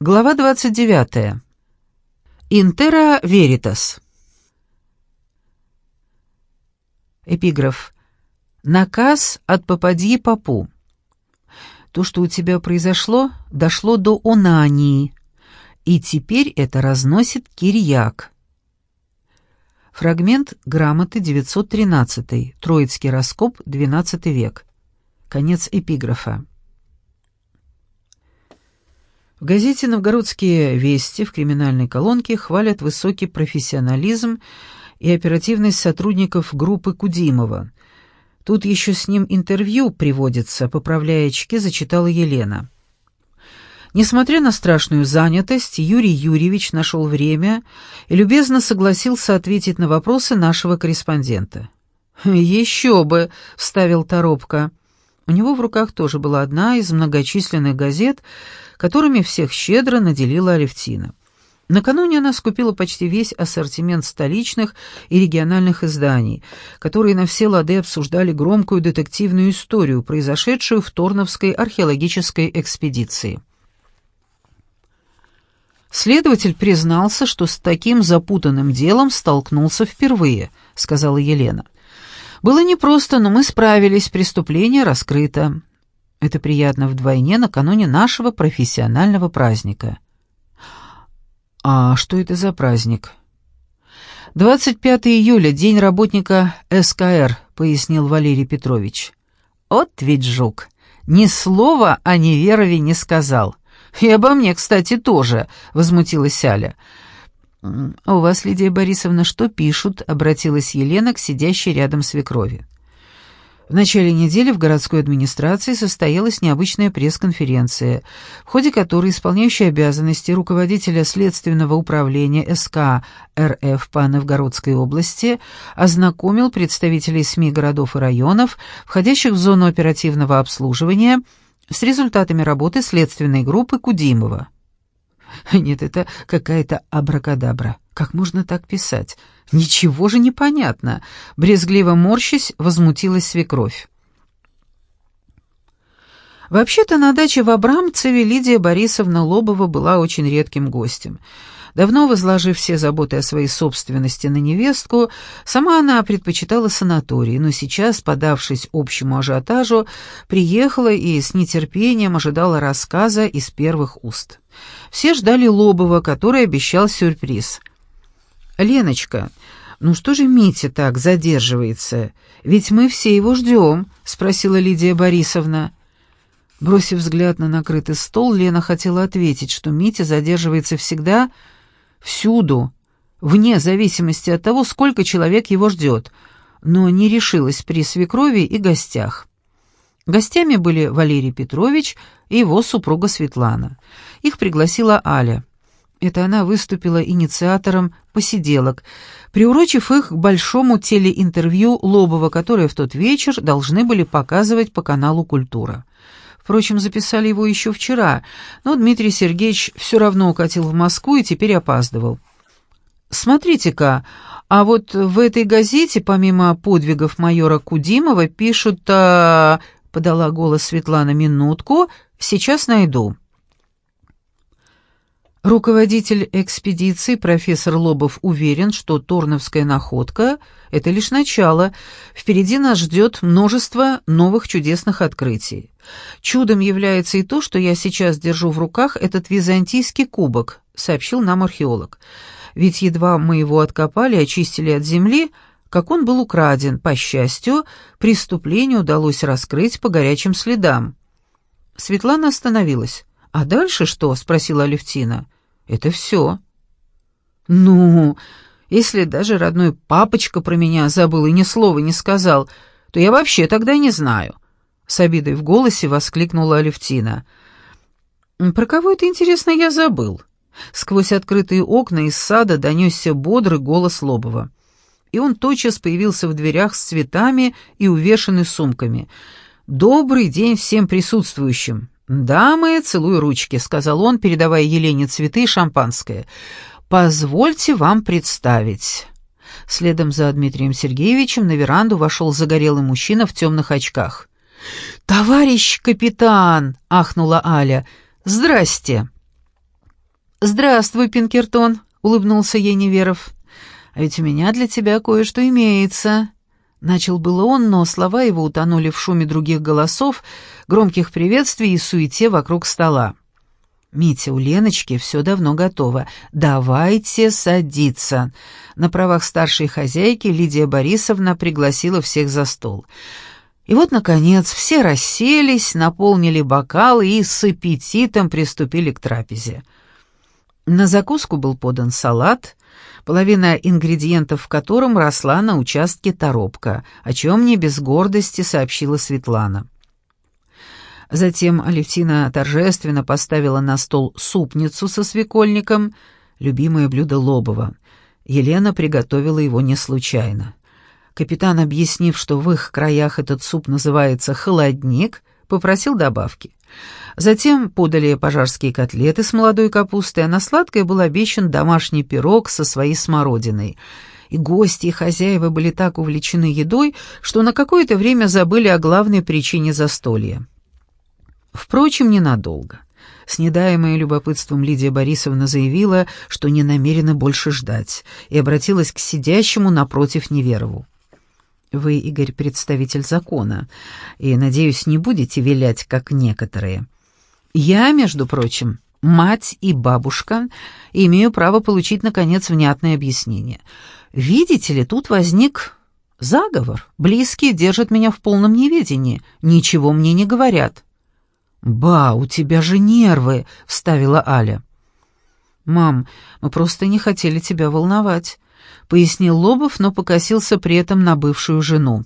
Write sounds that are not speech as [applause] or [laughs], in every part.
Глава 29. Интера веритас. Эпиграф. Наказ от попадьи попу. То, что у тебя произошло, дошло до Онании, и теперь это разносит Кирьяк. Фрагмент грамоты 913, Троицкий раскоп, XII век. Конец эпиграфа. В газете «Новгородские вести» в криминальной колонке хвалят высокий профессионализм и оперативность сотрудников группы Кудимова. Тут еще с ним интервью приводится, поправляя очки, зачитала Елена. Несмотря на страшную занятость, Юрий Юрьевич нашел время и любезно согласился ответить на вопросы нашего корреспондента. «Еще бы!» — вставил Торопко. У него в руках тоже была одна из многочисленных газет, которыми всех щедро наделила Алевтина. Накануне она скупила почти весь ассортимент столичных и региональных изданий, которые на все лады обсуждали громкую детективную историю, произошедшую в Торновской археологической экспедиции. Следователь признался, что с таким запутанным делом столкнулся впервые, сказала Елена. Было непросто, но мы справились, преступление раскрыто. Это приятно вдвойне накануне нашего профессионального праздника. А что это за праздник? 25 июля, день работника СКР, пояснил Валерий Петрович. От ведь жук. Ни слова о Неверове не сказал. И обо мне, кстати, тоже, возмутилась Аля. «А у вас, Лидия Борисовна, что пишут?» — обратилась Елена к сидящей рядом свекрови. В начале недели в городской администрации состоялась необычная пресс-конференция, в ходе которой исполняющий обязанности руководителя следственного управления СК РФ по Новгородской области ознакомил представителей СМИ городов и районов, входящих в зону оперативного обслуживания, с результатами работы следственной группы Кудимова. [laughs] Нет, это какая-то абракадабра. Как можно так писать? Ничего же не понятно. Брезгливо морщась, возмутилась свекровь. Вообще-то на даче в Абрамцеве Лидия Борисовна Лобова была очень редким гостем. Давно возложив все заботы о своей собственности на невестку, сама она предпочитала санаторий, но сейчас, подавшись общему ажиотажу, приехала и с нетерпением ожидала рассказа из первых уст. Все ждали Лобова, который обещал сюрприз. «Леночка, ну что же Митя так задерживается? Ведь мы все его ждем», — спросила Лидия Борисовна. Бросив взгляд на накрытый стол, Лена хотела ответить, что Митя задерживается всегда, всюду, вне зависимости от того, сколько человек его ждет, но не решилась при свекрови и гостях. Гостями были Валерий Петрович и его супруга Светлана. Их пригласила Аля. Это она выступила инициатором посиделок, приурочив их к большому телеинтервью Лобова, которое в тот вечер должны были показывать по каналу «Культура». Впрочем, записали его еще вчера, но Дмитрий Сергеевич все равно укатил в Москву и теперь опаздывал. «Смотрите-ка, а вот в этой газете, помимо подвигов майора Кудимова, пишут...» а... — подала голос Светлана минутку, — «сейчас найду». Руководитель экспедиции профессор Лобов уверен, что Торновская находка — это лишь начало. Впереди нас ждет множество новых чудесных открытий. Чудом является и то, что я сейчас держу в руках этот византийский кубок, сообщил нам археолог. Ведь едва мы его откопали, очистили от земли, как он был украден. По счастью, преступление удалось раскрыть по горячим следам. Светлана остановилась. «А дальше что?» — спросила Алевтина. «Это все». «Ну, если даже родной папочка про меня забыл и ни слова не сказал, то я вообще тогда не знаю». С обидой в голосе воскликнула Алевтина. «Про кого это, интересно, я забыл?» Сквозь открытые окна из сада донесся бодрый голос Лобова. И он тотчас появился в дверях с цветами и увешанный сумками. «Добрый день всем присутствующим!» «Дамы, целую ручки», — сказал он, передавая Елене цветы и шампанское. «Позвольте вам представить». Следом за Дмитрием Сергеевичем на веранду вошел загорелый мужчина в темных очках. «Товарищ капитан!» — ахнула Аля. «Здрасте!» «Здравствуй, Пинкертон», — улыбнулся ей Неверов. «А ведь у меня для тебя кое-что имеется». Начал было он, но слова его утонули в шуме других голосов, громких приветствий и суете вокруг стола. «Митя, у Леночки все давно готово. Давайте садиться». На правах старшей хозяйки Лидия Борисовна пригласила всех за стол. И вот, наконец, все расселись, наполнили бокалы и с аппетитом приступили к трапезе. На закуску был подан салат, половина ингредиентов в котором росла на участке торопка, о чем мне без гордости сообщила Светлана. Затем Алевтина торжественно поставила на стол супницу со свекольником, любимое блюдо Лобова. Елена приготовила его не случайно. Капитан, объяснив, что в их краях этот суп называется «холодник», попросил добавки. Затем подали пожарские котлеты с молодой капустой, а на сладкое был обещан домашний пирог со своей смородиной. И гости, и хозяева были так увлечены едой, что на какое-то время забыли о главной причине застолья. Впрочем, ненадолго. Снедаемая любопытством Лидия Борисовна заявила, что не намерена больше ждать, и обратилась к сидящему напротив Неверову. Вы, Игорь, представитель закона, и, надеюсь, не будете вилять, как некоторые. Я, между прочим, мать и бабушка, имею право получить, наконец, внятное объяснение. Видите ли, тут возник заговор. Близкие держат меня в полном неведении, ничего мне не говорят». «Ба, у тебя же нервы», — вставила Аля. «Мам, мы просто не хотели тебя волновать пояснил Лобов, но покосился при этом на бывшую жену.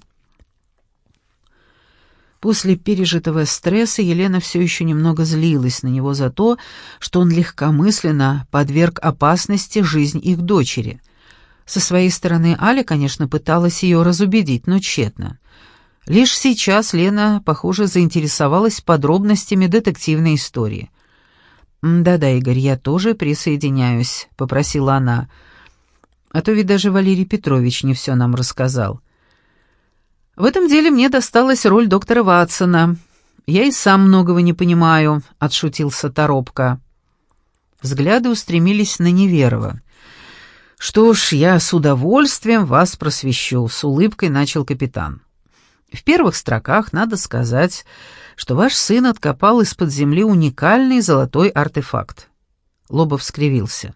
После пережитого стресса Елена все еще немного злилась на него за то, что он легкомысленно подверг опасности жизнь их дочери. Со своей стороны Аля, конечно, пыталась ее разубедить, но тщетно. Лишь сейчас Лена, похоже, заинтересовалась подробностями детективной истории. «Да-да, Игорь, я тоже присоединяюсь», — попросила она, — а то ведь даже Валерий Петрович не все нам рассказал. В этом деле мне досталась роль доктора Ватсона. Я и сам многого не понимаю, — отшутился Торопко. Взгляды устремились на Неверова. «Что ж, я с удовольствием вас просвещу», — с улыбкой начал капитан. В первых строках надо сказать, что ваш сын откопал из-под земли уникальный золотой артефакт. Лобов скривился.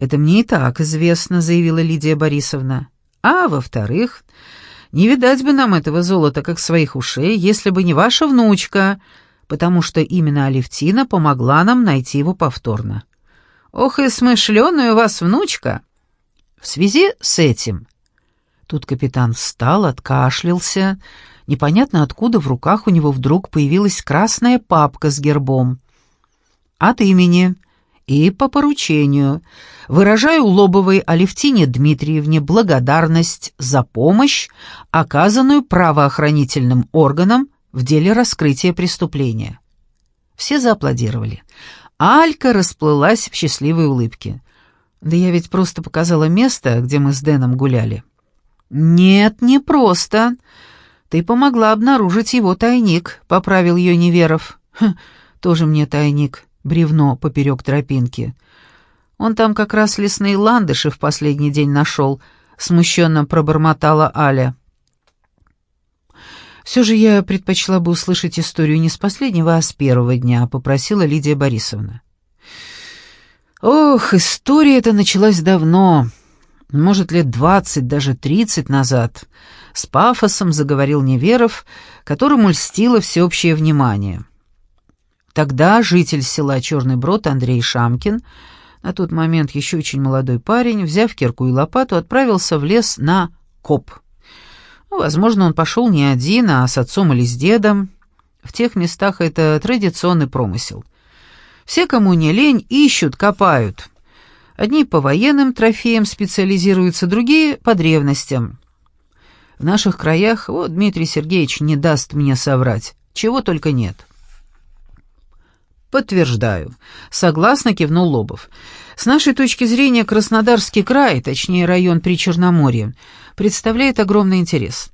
«Это мне и так известно», — заявила Лидия Борисовна. «А, во-вторых, не видать бы нам этого золота, как своих ушей, если бы не ваша внучка, потому что именно Алевтина помогла нам найти его повторно». «Ох и смышленая у вас внучка!» «В связи с этим...» Тут капитан встал, откашлялся. Непонятно откуда в руках у него вдруг появилась красная папка с гербом. «От имени...» и по поручению выражаю Лобовой Алевтине Дмитриевне благодарность за помощь, оказанную правоохранительным органам в деле раскрытия преступления. Все зааплодировали. Алька расплылась в счастливой улыбке. «Да я ведь просто показала место, где мы с Дэном гуляли». «Нет, не просто. Ты помогла обнаружить его тайник», — поправил ее Неверов. «Хм, тоже мне тайник бревно поперек тропинки. Он там как раз лесные ландыши в последний день нашел, смущенно пробормотала Аля. «Все же я предпочла бы услышать историю не с последнего, а с первого дня», — попросила Лидия Борисовна. «Ох, история эта началась давно, может, лет двадцать, даже тридцать назад», — с пафосом заговорил Неверов, которому льстило всеобщее внимание. Тогда житель села Черный Брод Андрей Шамкин, на тот момент еще очень молодой парень, взяв кирку и лопату, отправился в лес на коп. Ну, возможно, он пошел не один, а с отцом или с дедом. В тех местах это традиционный промысел. Все, кому не лень, ищут, копают. Одни по военным трофеям специализируются, другие — по древностям. В наших краях, вот Дмитрий Сергеевич не даст мне соврать, чего только нет. «Подтверждаю», — согласно кивнул Лобов. «С нашей точки зрения Краснодарский край, точнее район при Черноморье, представляет огромный интерес.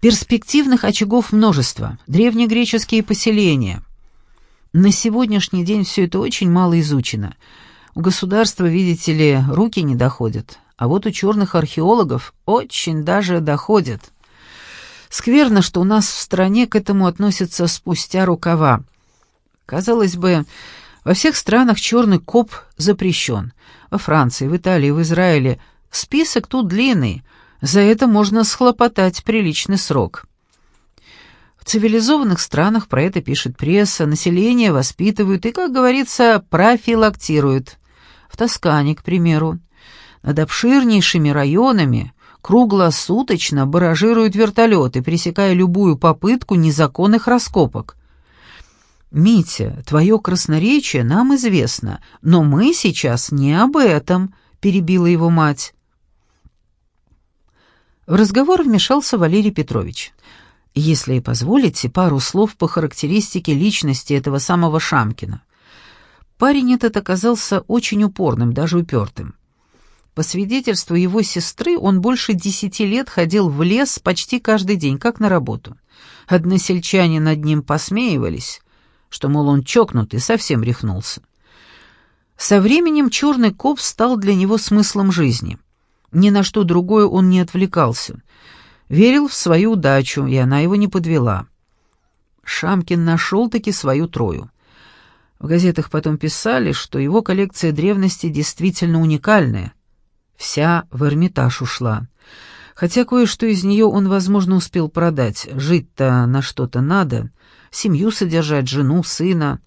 Перспективных очагов множество, древнегреческие поселения. На сегодняшний день все это очень мало изучено. У государства, видите ли, руки не доходят, а вот у черных археологов очень даже доходят. Скверно, что у нас в стране к этому относятся спустя рукава. Казалось бы, во всех странах черный коп запрещен. Во Франции, в Италии, в Израиле. Список тут длинный. За это можно схлопотать приличный срок. В цивилизованных странах про это пишет пресса, население воспитывают и, как говорится, профилактируют. В Тоскане, к примеру, над обширнейшими районами круглосуточно баражируют вертолеты, пресекая любую попытку незаконных раскопок. «Митя, твое красноречие нам известно, но мы сейчас не об этом», — перебила его мать. В разговор вмешался Валерий Петрович. «Если и позволите, пару слов по характеристике личности этого самого Шамкина. Парень этот оказался очень упорным, даже упертым. По свидетельству его сестры, он больше десяти лет ходил в лес почти каждый день, как на работу. Односельчане над ним посмеивались, что, мол, он чокнутый, совсем рехнулся. Со временем черный коп стал для него смыслом жизни. Ни на что другое он не отвлекался. Верил в свою удачу, и она его не подвела. Шамкин нашел-таки свою трою. В газетах потом писали, что его коллекция древности действительно уникальная — Вся в Эрмитаж ушла. Хотя кое-что из нее он, возможно, успел продать. Жить-то на что-то надо, семью содержать, жену, сына.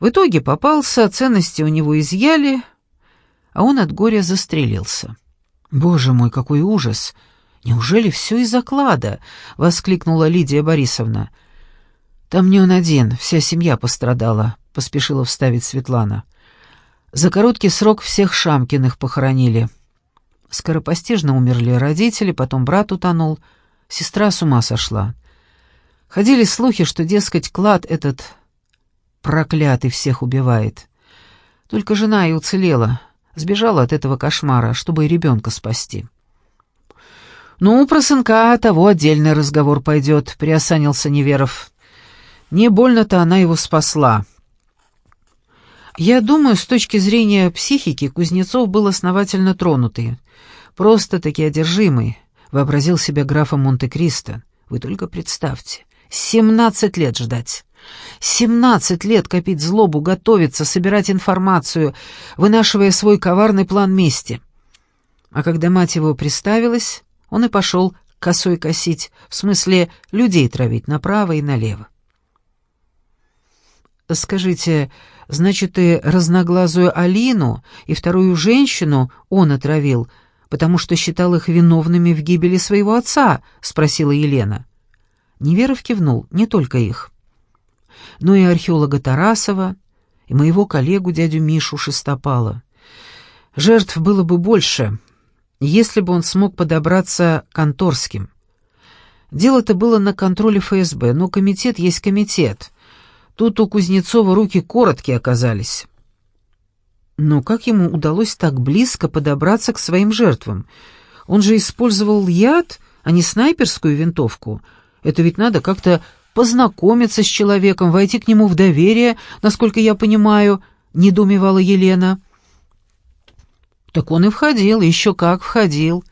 В итоге попался, ценности у него изъяли, а он от горя застрелился. «Боже мой, какой ужас! Неужели все из-за клада?» — воскликнула Лидия Борисовна. «Там не он один, вся семья пострадала», — поспешила вставить Светлана. За короткий срок всех Шамкиных похоронили. Скоропостижно умерли родители, потом брат утонул, сестра с ума сошла. Ходили слухи, что, дескать, клад этот проклятый всех убивает. Только жена и уцелела, сбежала от этого кошмара, чтобы и ребенка спасти. «Ну, про сынка того отдельный разговор пойдет», — приосанился Неверов. «Не больно-то она его спасла». Я думаю, с точки зрения психики Кузнецов был основательно тронутый. Просто-таки одержимый, вообразил себя графом Монте-Кристо. Вы только представьте, семнадцать лет ждать. Семнадцать лет копить злобу, готовиться, собирать информацию, вынашивая свой коварный план мести. А когда мать его приставилась, он и пошел косой косить, в смысле людей травить направо и налево. «Скажите, значит, и разноглазую Алину, и вторую женщину он отравил, потому что считал их виновными в гибели своего отца?» — спросила Елена. Неверов кивнул, не только их. Но и археолога Тарасова, и моего коллегу дядю Мишу Шестопала. Жертв было бы больше, если бы он смог подобраться к конторским. Дело-то было на контроле ФСБ, но комитет есть комитет — Тут у Кузнецова руки короткие оказались. Но как ему удалось так близко подобраться к своим жертвам? Он же использовал яд, а не снайперскую винтовку. Это ведь надо как-то познакомиться с человеком, войти к нему в доверие, насколько я понимаю, недоумевала Елена. Так он и входил, еще как входил.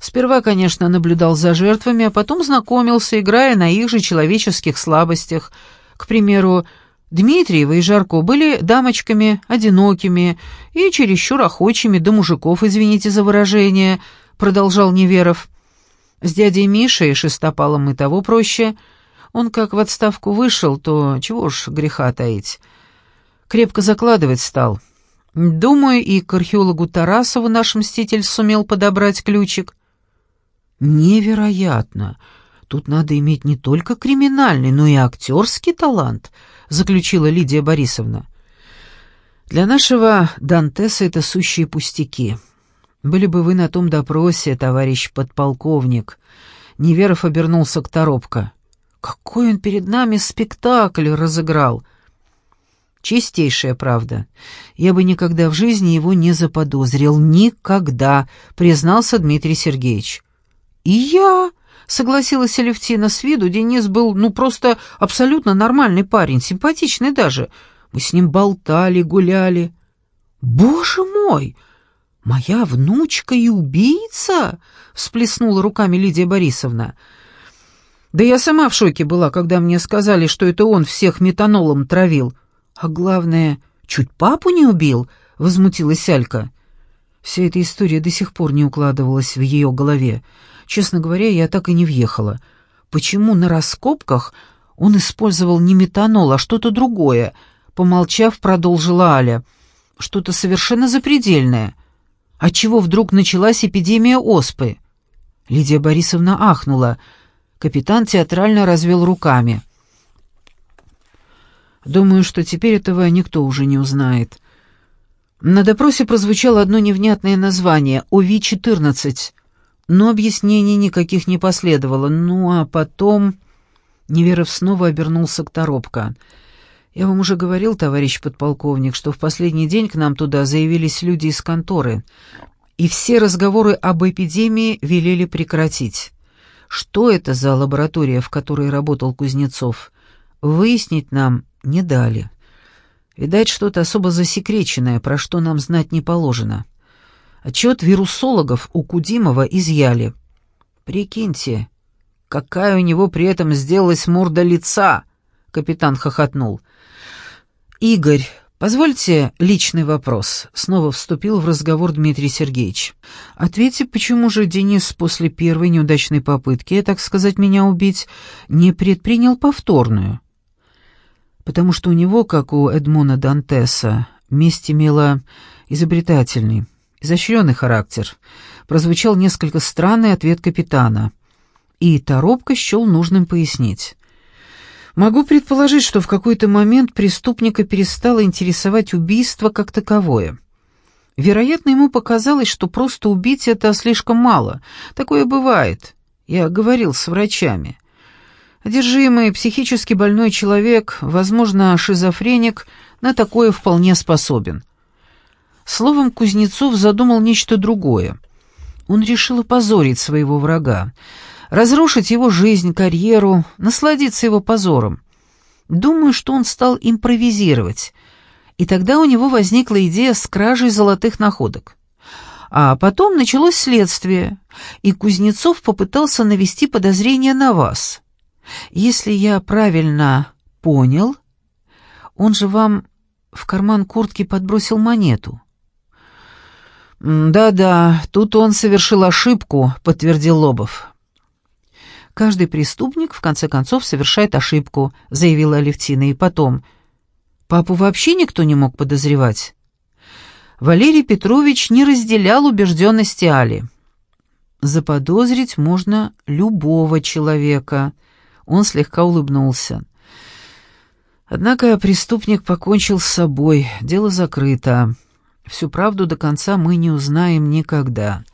Сперва, конечно, наблюдал за жертвами, а потом знакомился, играя на их же человеческих слабостях — к примеру, Дмитриева и Жарко были дамочками, одинокими и чересчур охочими до мужиков, извините за выражение, продолжал Неверов. С дядей Мишей Шестопалом и того проще. Он как в отставку вышел, то чего уж греха таить. Крепко закладывать стал. Думаю, и к археологу Тарасову наш мститель сумел подобрать ключик. Невероятно! Тут надо иметь не только криминальный, но и актерский талант», — заключила Лидия Борисовна. «Для нашего Дантеса это сущие пустяки. Были бы вы на том допросе, товарищ подполковник». Неверов обернулся к Торопко. «Какой он перед нами спектакль разыграл!» «Чистейшая правда. Я бы никогда в жизни его не заподозрил. Никогда!» — признался Дмитрий Сергеевич. «И я...» Согласилась Алевтина, с виду Денис был, ну, просто абсолютно нормальный парень, симпатичный даже. Мы с ним болтали, гуляли. «Боже мой! Моя внучка и убийца?» — всплеснула руками Лидия Борисовна. «Да я сама в шоке была, когда мне сказали, что это он всех метанолом травил. А главное, чуть папу не убил?» — возмутилась Алька. Вся эта история до сих пор не укладывалась в ее голове. Честно говоря, я так и не въехала. Почему на раскопках он использовал не метанол, а что-то другое? Помолчав, продолжила Аля. Что-то совершенно запредельное. Отчего вдруг началась эпидемия оспы? Лидия Борисовна ахнула. Капитан театрально развел руками. Думаю, что теперь этого никто уже не узнает. На допросе прозвучало одно невнятное название — ОВИ-14, но объяснений никаких не последовало. Ну а потом... Неверов снова обернулся к Торопко. «Я вам уже говорил, товарищ подполковник, что в последний день к нам туда заявились люди из конторы, и все разговоры об эпидемии велели прекратить. Что это за лаборатория, в которой работал Кузнецов? Выяснить нам не дали. Видать, что-то особо засекреченное, про что нам знать не положено. Отчет вирусологов у Кудимова изъяли. Прикиньте, какая у него при этом сделалась морда лица!» — капитан хохотнул. «Игорь, позвольте личный вопрос», — снова вступил в разговор Дмитрий Сергеевич. «Ответьте, почему же Денис после первой неудачной попытки, так сказать, меня убить, не предпринял повторную?» «Потому что у него, как у Эдмона Дантеса, месть имела изобретательный, изощренный характер», — прозвучал несколько странный ответ капитана. И Торопко счел нужным пояснить. Могу предположить, что в какой-то момент преступника перестало интересовать убийство как таковое. Вероятно, ему показалось, что просто убить это слишком мало. Такое бывает. Я говорил с врачами. Одержимый, психически больной человек, возможно, шизофреник, на такое вполне способен. Словом, Кузнецов задумал нечто другое. Он решил опозорить своего врага, разрушить его жизнь, карьеру, насладиться его позором. Думаю, что он стал импровизировать, и тогда у него возникла идея с кражей золотых находок. А потом началось следствие, и Кузнецов попытался навести подозрение на вас. Если я правильно понял, он же вам в карман куртки подбросил монету. «Да-да, тут он совершил ошибку», — подтвердил Лобов. Каждый преступник, в конце концов, совершает ошибку», — заявила Алевтина, и потом. «Папу вообще никто не мог подозревать». Валерий Петрович не разделял убежденности Али. «Заподозрить можно любого человека», — он слегка улыбнулся. Однако преступник покончил с собой, дело закрыто. Всю правду до конца мы не узнаем никогда.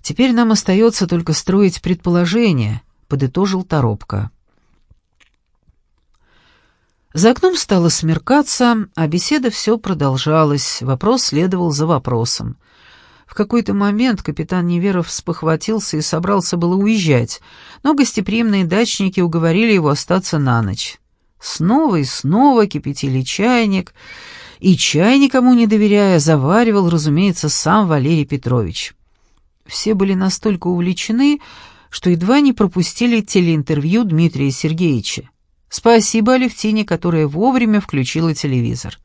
Теперь нам остается только строить предположения, — подытожил Торопко. За окном стало смеркаться, а беседа все продолжалась, вопрос следовал за вопросом. В какой-то момент капитан Неверов спохватился и собрался было уезжать, но гостеприимные дачники уговорили его остаться на ночь. Снова и снова кипятили чайник, и чай, никому не доверяя, заваривал, разумеется, сам Валерий Петрович. Все были настолько увлечены, что едва не пропустили телеинтервью Дмитрия Сергеевича. Спасибо Алевтине, которая вовремя включила телевизор.